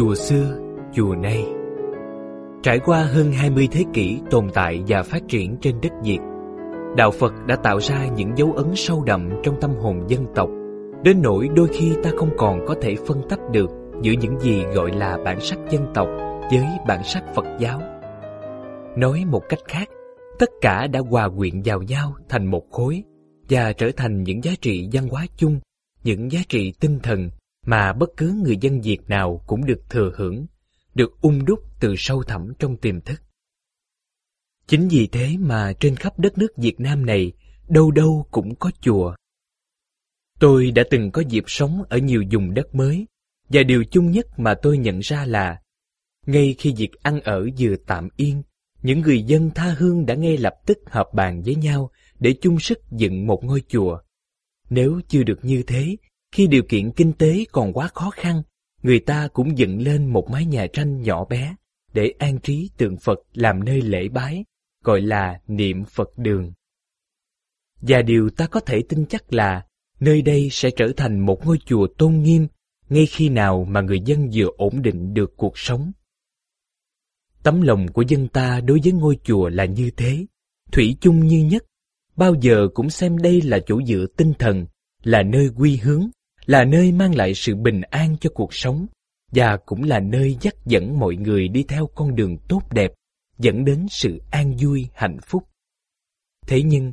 Chùa xưa, chùa nay Trải qua hơn 20 thế kỷ tồn tại và phát triển trên đất Việt, Đạo Phật đã tạo ra những dấu ấn sâu đậm trong tâm hồn dân tộc, đến nỗi đôi khi ta không còn có thể phân tách được giữa những gì gọi là bản sắc dân tộc với bản sắc Phật giáo. Nói một cách khác, tất cả đã hòa quyện vào nhau thành một khối và trở thành những giá trị văn hóa chung, những giá trị tinh thần mà bất cứ người dân Việt nào cũng được thừa hưởng, được ung đúc từ sâu thẳm trong tiềm thức. Chính vì thế mà trên khắp đất nước Việt Nam này, đâu đâu cũng có chùa. Tôi đã từng có dịp sống ở nhiều vùng đất mới, và điều chung nhất mà tôi nhận ra là, ngay khi việc ăn ở vừa tạm yên, những người dân tha hương đã ngay lập tức hợp bàn với nhau để chung sức dựng một ngôi chùa. Nếu chưa được như thế, khi điều kiện kinh tế còn quá khó khăn, người ta cũng dựng lên một mái nhà tranh nhỏ bé để an trí tượng Phật làm nơi lễ bái, gọi là niệm Phật đường. Và điều ta có thể tin chắc là nơi đây sẽ trở thành một ngôi chùa tôn nghiêm ngay khi nào mà người dân vừa ổn định được cuộc sống. Tấm lòng của dân ta đối với ngôi chùa là như thế, thủy chung như nhất, bao giờ cũng xem đây là chỗ dựa tinh thần, là nơi quy hướng, là nơi mang lại sự bình an cho cuộc sống, và cũng là nơi dắt dẫn mọi người đi theo con đường tốt đẹp, dẫn đến sự an vui, hạnh phúc. Thế nhưng,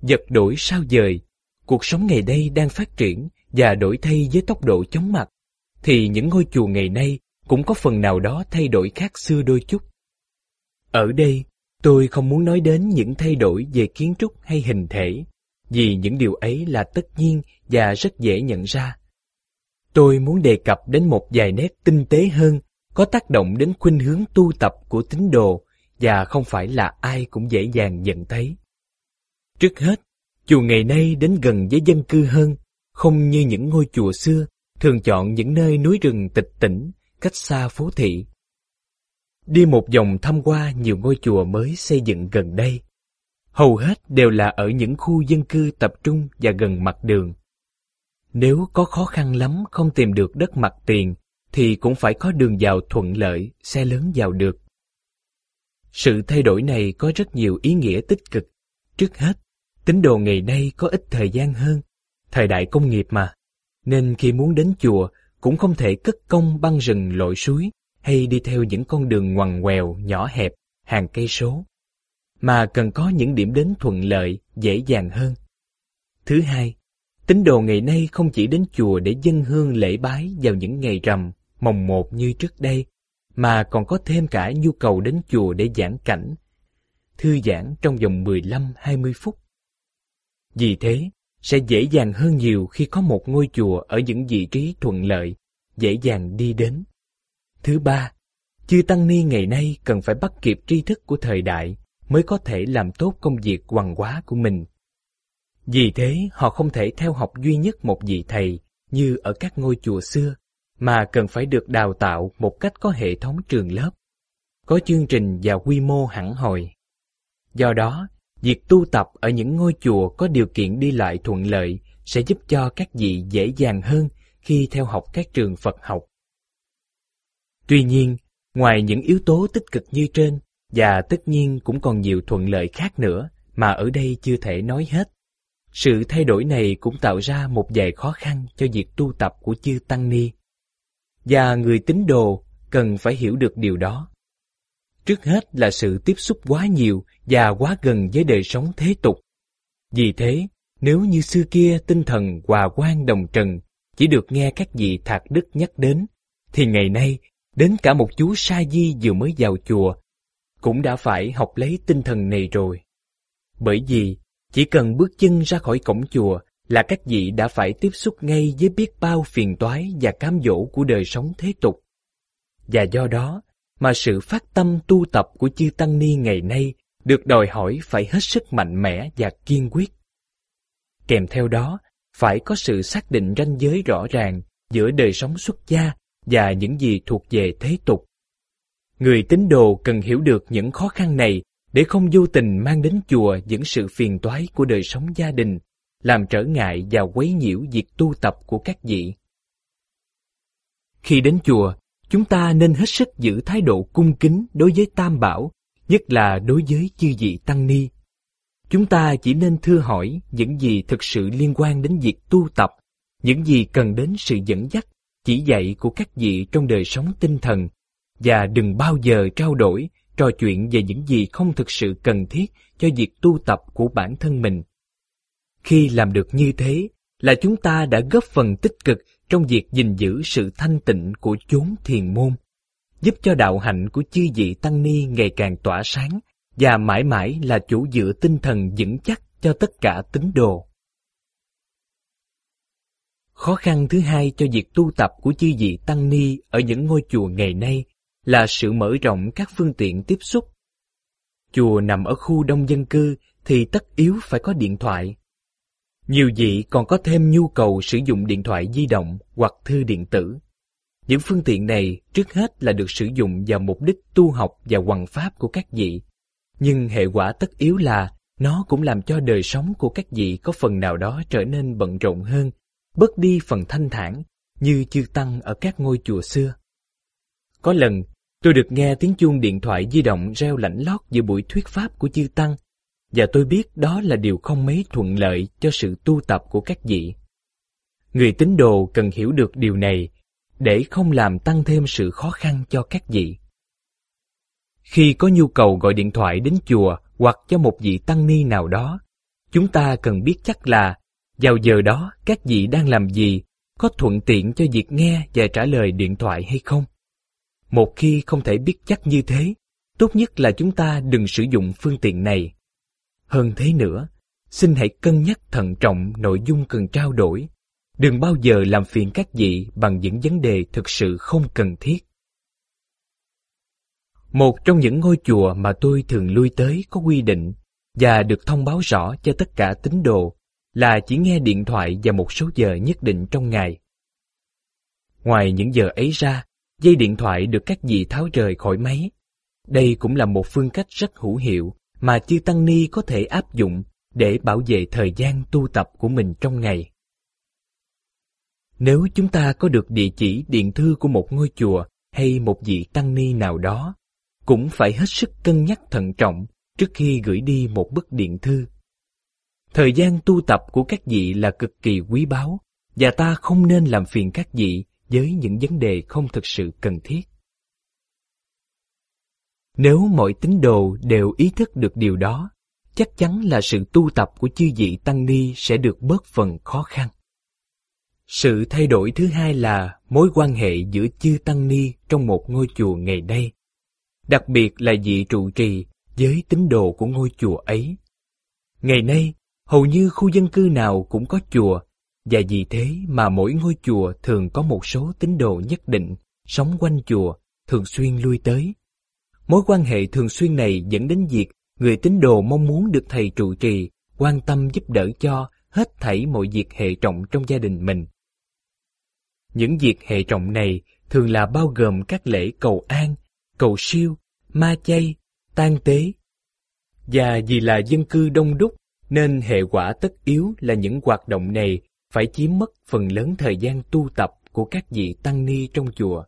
vật đổi sao dời, cuộc sống ngày đây đang phát triển và đổi thay với tốc độ chóng mặt, thì những ngôi chùa ngày nay cũng có phần nào đó thay đổi khác xưa đôi chút. Ở đây, tôi không muốn nói đến những thay đổi về kiến trúc hay hình thể, vì những điều ấy là tất nhiên và rất dễ nhận ra. Tôi muốn đề cập đến một vài nét tinh tế hơn, có tác động đến khuynh hướng tu tập của tín đồ và không phải là ai cũng dễ dàng nhận thấy. Trước hết, chùa ngày nay đến gần với dân cư hơn, không như những ngôi chùa xưa, thường chọn những nơi núi rừng tịch tĩnh, cách xa phố thị. Đi một vòng thăm qua nhiều ngôi chùa mới xây dựng gần đây, hầu hết đều là ở những khu dân cư tập trung và gần mặt đường. Nếu có khó khăn lắm không tìm được đất mặt tiền, thì cũng phải có đường vào thuận lợi, xe lớn vào được. Sự thay đổi này có rất nhiều ý nghĩa tích cực. Trước hết, tín đồ ngày nay có ít thời gian hơn, thời đại công nghiệp mà, nên khi muốn đến chùa cũng không thể cất công băng rừng lội suối hay đi theo những con đường ngoằn ngoèo, nhỏ hẹp, hàng cây số, mà cần có những điểm đến thuận lợi, dễ dàng hơn. Thứ hai, tín đồ ngày nay không chỉ đến chùa để dân hương lễ bái vào những ngày rằm, mồng một như trước đây, mà còn có thêm cả nhu cầu đến chùa để giảng cảnh, thư giãn trong vòng 15-20 phút. Vì thế, sẽ dễ dàng hơn nhiều khi có một ngôi chùa ở những vị trí thuận lợi, dễ dàng đi đến. Thứ ba, chư tăng ni ngày nay cần phải bắt kịp tri thức của thời đại mới có thể làm tốt công việc hoàng hóa của mình. Vì thế, họ không thể theo học duy nhất một vị thầy như ở các ngôi chùa xưa, mà cần phải được đào tạo một cách có hệ thống trường lớp, có chương trình và quy mô hẳn hồi. Do đó, việc tu tập ở những ngôi chùa có điều kiện đi lại thuận lợi sẽ giúp cho các vị dễ dàng hơn khi theo học các trường Phật học. Tuy nhiên, ngoài những yếu tố tích cực như trên, và tất nhiên cũng còn nhiều thuận lợi khác nữa mà ở đây chưa thể nói hết. Sự thay đổi này cũng tạo ra một vài khó khăn cho việc tu tập của chư Tăng Ni. Và người tín đồ cần phải hiểu được điều đó. Trước hết là sự tiếp xúc quá nhiều và quá gần với đời sống thế tục. Vì thế, nếu như xưa kia tinh thần hòa quan đồng trần chỉ được nghe các vị thạc đức nhắc đến, thì ngày nay đến cả một chú sa di vừa mới vào chùa cũng đã phải học lấy tinh thần này rồi. Bởi vì chỉ cần bước chân ra khỏi cổng chùa là các vị đã phải tiếp xúc ngay với biết bao phiền toái và cám dỗ của đời sống thế tục. Và do đó mà sự phát tâm tu tập của chư Tăng Ni ngày nay được đòi hỏi phải hết sức mạnh mẽ và kiên quyết. Kèm theo đó, phải có sự xác định ranh giới rõ ràng giữa đời sống xuất gia và những gì thuộc về thế tục. Người tín đồ cần hiểu được những khó khăn này để không vô tình mang đến chùa những sự phiền toái của đời sống gia đình, làm trở ngại và quấy nhiễu việc tu tập của các vị. Khi đến chùa, chúng ta nên hết sức giữ thái độ cung kính đối với Tam Bảo, nhất là đối với chư vị Tăng Ni. Chúng ta chỉ nên thưa hỏi những gì thực sự liên quan đến việc tu tập, những gì cần đến sự dẫn dắt, chỉ dạy của các vị trong đời sống tinh thần, và đừng bao giờ trao đổi, trò chuyện về những gì không thực sự cần thiết cho việc tu tập của bản thân mình. Khi làm được như thế, là chúng ta đã góp phần tích cực trong việc gìn giữ sự thanh tịnh của chốn thiền môn, giúp cho đạo hạnh của chư vị tăng ni ngày càng tỏa sáng và mãi mãi là chủ dựa tinh thần vững chắc cho tất cả tín đồ. Khó khăn thứ hai cho việc tu tập của chư vị tăng ni ở những ngôi chùa ngày nay là sự mở rộng các phương tiện tiếp xúc. Chùa nằm ở khu đông dân cư thì tất yếu phải có điện thoại. Nhiều vị còn có thêm nhu cầu sử dụng điện thoại di động hoặc thư điện tử. Những phương tiện này trước hết là được sử dụng vào mục đích tu học và hoằng pháp của các vị. Nhưng hệ quả tất yếu là nó cũng làm cho đời sống của các vị có phần nào đó trở nên bận rộn hơn, bớt đi phần thanh thản như chư tăng ở các ngôi chùa xưa. Có lần, tôi được nghe tiếng chuông điện thoại di động reo lạnh lót giữa buổi thuyết pháp của chư tăng, và tôi biết đó là điều không mấy thuận lợi cho sự tu tập của các vị. Người tín đồ cần hiểu được điều này để không làm tăng thêm sự khó khăn cho các vị. Khi có nhu cầu gọi điện thoại đến chùa hoặc cho một vị tăng ni nào đó, chúng ta cần biết chắc là vào giờ đó các vị đang làm gì, có thuận tiện cho việc nghe và trả lời điện thoại hay không. Một khi không thể biết chắc như thế, tốt nhất là chúng ta đừng sử dụng phương tiện này. Hơn thế nữa, xin hãy cân nhắc thận trọng nội dung cần trao đổi. Đừng bao giờ làm phiền các vị bằng những vấn đề thực sự không cần thiết. Một trong những ngôi chùa mà tôi thường lui tới có quy định và được thông báo rõ cho tất cả tín đồ là chỉ nghe điện thoại vào một số giờ nhất định trong ngày. Ngoài những giờ ấy ra, dây điện thoại được các vị tháo rời khỏi máy. Đây cũng là một phương cách rất hữu hiệu mà chư Tăng Ni có thể áp dụng để bảo vệ thời gian tu tập của mình trong ngày. Nếu chúng ta có được địa chỉ điện thư của một ngôi chùa hay một vị Tăng Ni nào đó, cũng phải hết sức cân nhắc thận trọng trước khi gửi đi một bức điện thư. Thời gian tu tập của các vị là cực kỳ quý báu, và ta không nên làm phiền các vị với những vấn đề không thực sự cần thiết. Nếu mọi tín đồ đều ý thức được điều đó, chắc chắn là sự tu tập của chư vị tăng ni sẽ được bớt phần khó khăn. Sự thay đổi thứ hai là mối quan hệ giữa chư tăng ni trong một ngôi chùa ngày nay, đặc biệt là vị trụ trì với tín đồ của ngôi chùa ấy. Ngày nay, hầu như khu dân cư nào cũng có chùa, và vì thế mà mỗi ngôi chùa thường có một số tín đồ nhất định sống quanh chùa, thường xuyên lui tới. Mối quan hệ thường xuyên này dẫn đến việc người tín đồ mong muốn được thầy trụ trì quan tâm giúp đỡ cho hết thảy mọi việc hệ trọng trong gia đình mình. Những việc hệ trọng này thường là bao gồm các lễ cầu an, cầu siêu, ma chay, tang tế. Và vì là dân cư đông đúc nên hệ quả tất yếu là những hoạt động này phải chiếm mất phần lớn thời gian tu tập của các vị tăng ni trong chùa.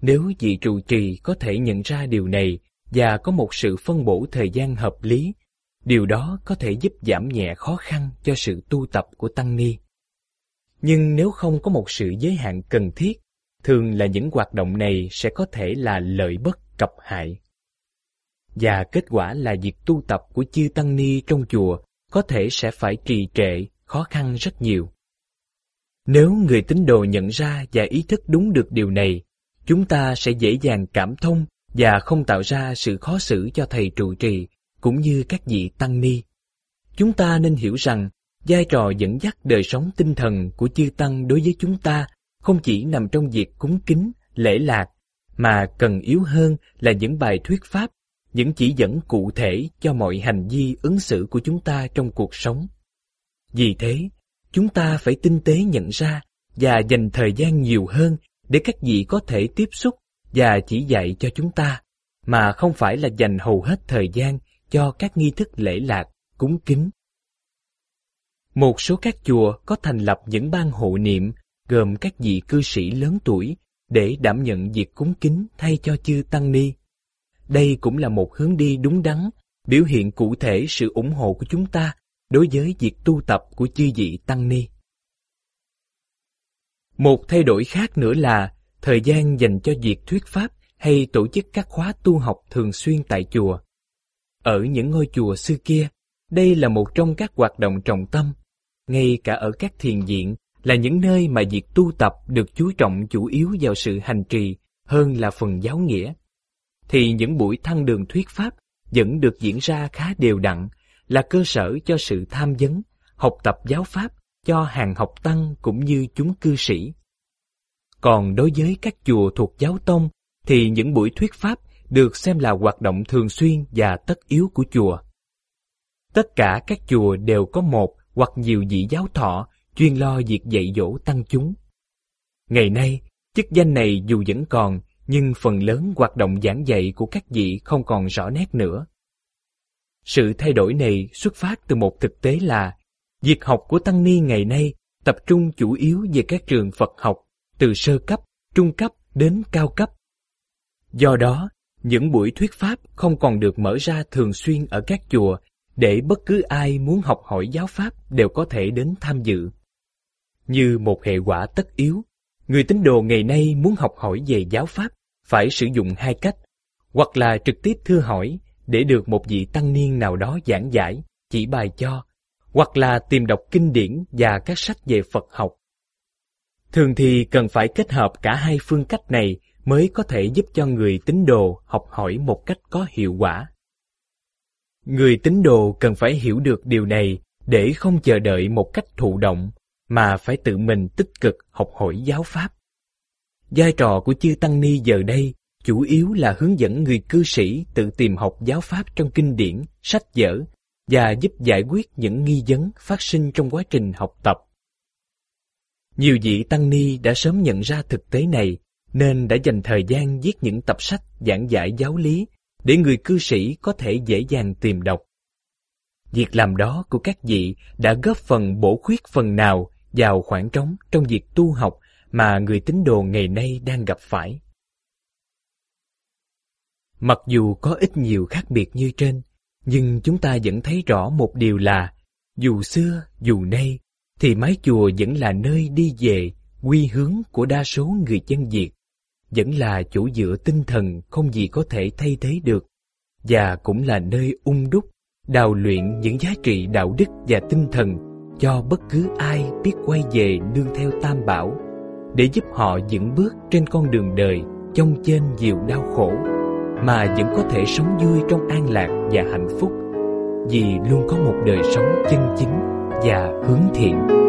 Nếu vị trụ trì có thể nhận ra điều này và có một sự phân bổ thời gian hợp lý, điều đó có thể giúp giảm nhẹ khó khăn cho sự tu tập của tăng ni. Nhưng nếu không có một sự giới hạn cần thiết, thường là những hoạt động này sẽ có thể là lợi bất cập hại. Và kết quả là việc tu tập của chư tăng ni trong chùa có thể sẽ phải trì trệ, khó khăn rất nhiều. Nếu người tín đồ nhận ra và ý thức đúng được điều này, chúng ta sẽ dễ dàng cảm thông và không tạo ra sự khó xử cho thầy trụ trì cũng như các vị tăng ni. Chúng ta nên hiểu rằng vai trò dẫn dắt đời sống tinh thần của chư tăng đối với chúng ta không chỉ nằm trong việc cúng kính, lễ lạc, mà cần yếu hơn là những bài thuyết pháp, những chỉ dẫn cụ thể cho mọi hành vi ứng xử của chúng ta trong cuộc sống. Vì thế, chúng ta phải tinh tế nhận ra và dành thời gian nhiều hơn để các vị có thể tiếp xúc và chỉ dạy cho chúng ta, mà không phải là dành hầu hết thời gian cho các nghi thức lễ lạc, cúng kính. Một số các chùa có thành lập những ban hộ niệm gồm các vị cư sĩ lớn tuổi để đảm nhận việc cúng kính thay cho chư Tăng Ni. Đây cũng là một hướng đi đúng đắn, biểu hiện cụ thể sự ủng hộ của chúng ta đối với việc tu tập của chư vị Tăng Ni. Một thay đổi khác nữa là thời gian dành cho việc thuyết pháp hay tổ chức các khóa tu học thường xuyên tại chùa. Ở những ngôi chùa xưa kia, đây là một trong các hoạt động trọng tâm. Ngay cả ở các thiền viện là những nơi mà việc tu tập được chú trọng chủ yếu vào sự hành trì hơn là phần giáo nghĩa. Thì những buổi thăng đường thuyết pháp vẫn được diễn ra khá đều đặn, là cơ sở cho sự tham vấn, học tập giáo pháp cho hàng học tăng cũng như chúng cư sĩ. Còn đối với các chùa thuộc giáo tông thì những buổi thuyết pháp được xem là hoạt động thường xuyên và tất yếu của chùa. Tất cả các chùa đều có một hoặc nhiều vị giáo thọ chuyên lo việc dạy dỗ tăng chúng. Ngày nay, chức danh này dù vẫn còn, nhưng phần lớn hoạt động giảng dạy của các vị không còn rõ nét nữa. Sự thay đổi này xuất phát từ một thực tế là việc học của tăng ni ngày nay tập trung chủ yếu về các trường Phật học, từ sơ cấp, trung cấp đến cao cấp. Do đó, những buổi thuyết pháp không còn được mở ra thường xuyên ở các chùa để bất cứ ai muốn học hỏi giáo pháp đều có thể đến tham dự. Như một hệ quả tất yếu, người tín đồ ngày nay muốn học hỏi về giáo pháp phải sử dụng hai cách, hoặc là trực tiếp thưa hỏi để được một vị tăng niên nào đó giảng giải, chỉ bài cho, hoặc là tìm đọc kinh điển và các sách về Phật học. Thường thì cần phải kết hợp cả hai phương cách này mới có thể giúp cho người tín đồ học hỏi một cách có hiệu quả. Người tín đồ cần phải hiểu được điều này để không chờ đợi một cách thụ động, mà phải tự mình tích cực học hỏi giáo pháp. Vai trò của chư Tăng Ni giờ đây chủ yếu là hướng dẫn người cư sĩ tự tìm học giáo pháp trong kinh điển, sách vở và giúp giải quyết những nghi vấn phát sinh trong quá trình học tập. Nhiều vị Tăng Ni đã sớm nhận ra thực tế này nên đã dành thời gian viết những tập sách giảng giải giáo lý để người cư sĩ có thể dễ dàng tìm đọc. Việc làm đó của các vị đã góp phần bổ khuyết phần nào vào khoảng trống trong việc tu học mà người tín đồ ngày nay đang gặp phải. Mặc dù có ít nhiều khác biệt như trên, nhưng chúng ta vẫn thấy rõ một điều là dù xưa dù nay thì mái chùa vẫn là nơi đi về quy hướng của đa số người dân Việt. Vẫn là chỗ dựa tinh thần không gì có thể thay thế được và cũng là nơi ung đúc đào luyện những giá trị đạo đức và tinh thần cho bất cứ ai biết quay về nương theo tam bảo để giúp họ vững bước trên con đường đời trong trên nhiều đau khổ mà vẫn có thể sống vui trong an lạc và hạnh phúc. Vì luôn có một đời sống chân chính và hướng thiện.